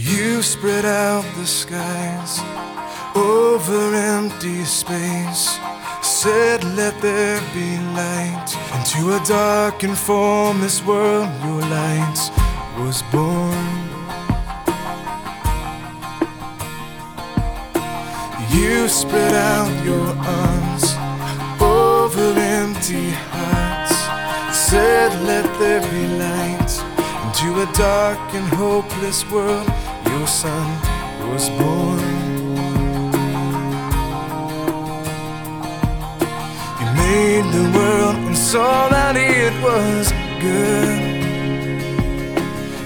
You spread out the skies over empty space. Said, Let there be light. Into a dark and formless world, your light was born. You spread out your arms over empty hearts. Said, Let there be light. Into a dark and hopeless world, your son was born. You made the world and saw that it was good.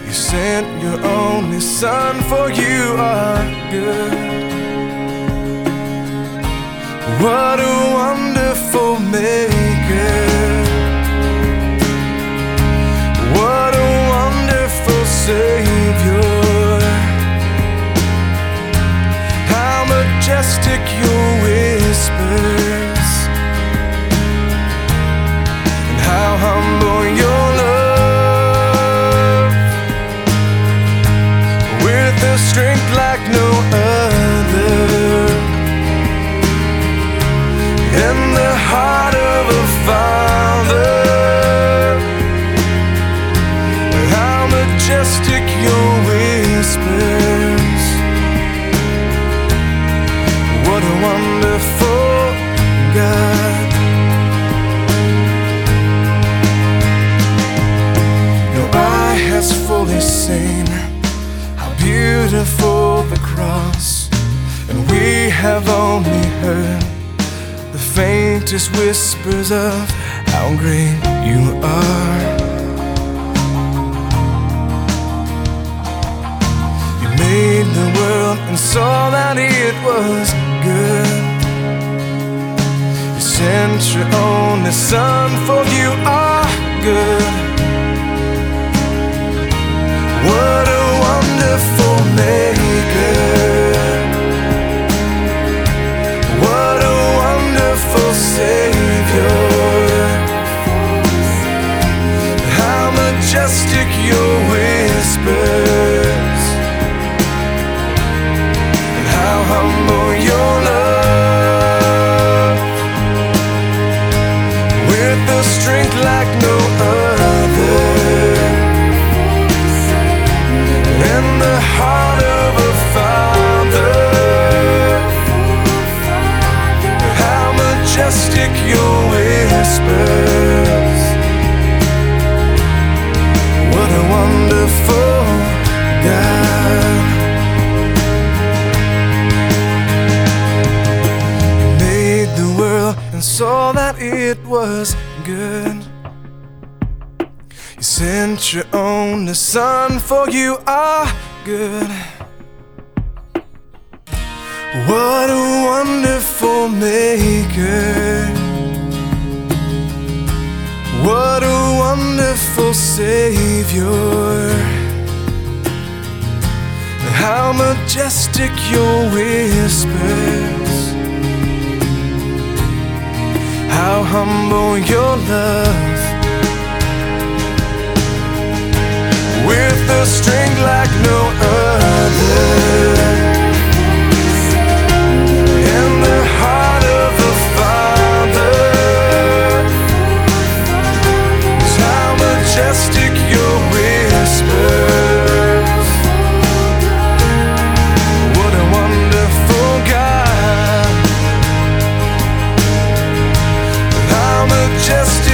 You sent your only son, for you are good. What a wonderful maker. Majestic your has fully seen how beautiful the cross, and we have only heard the faintest whispers of how great you are. You made the world and saw that it was good. You sent your only son, for you are good. And saw that it was good. You sent your only son, for you are good. What a wonderful maker. What a wonderful Savior. How majestic your whispers. How humble your love. Whispers.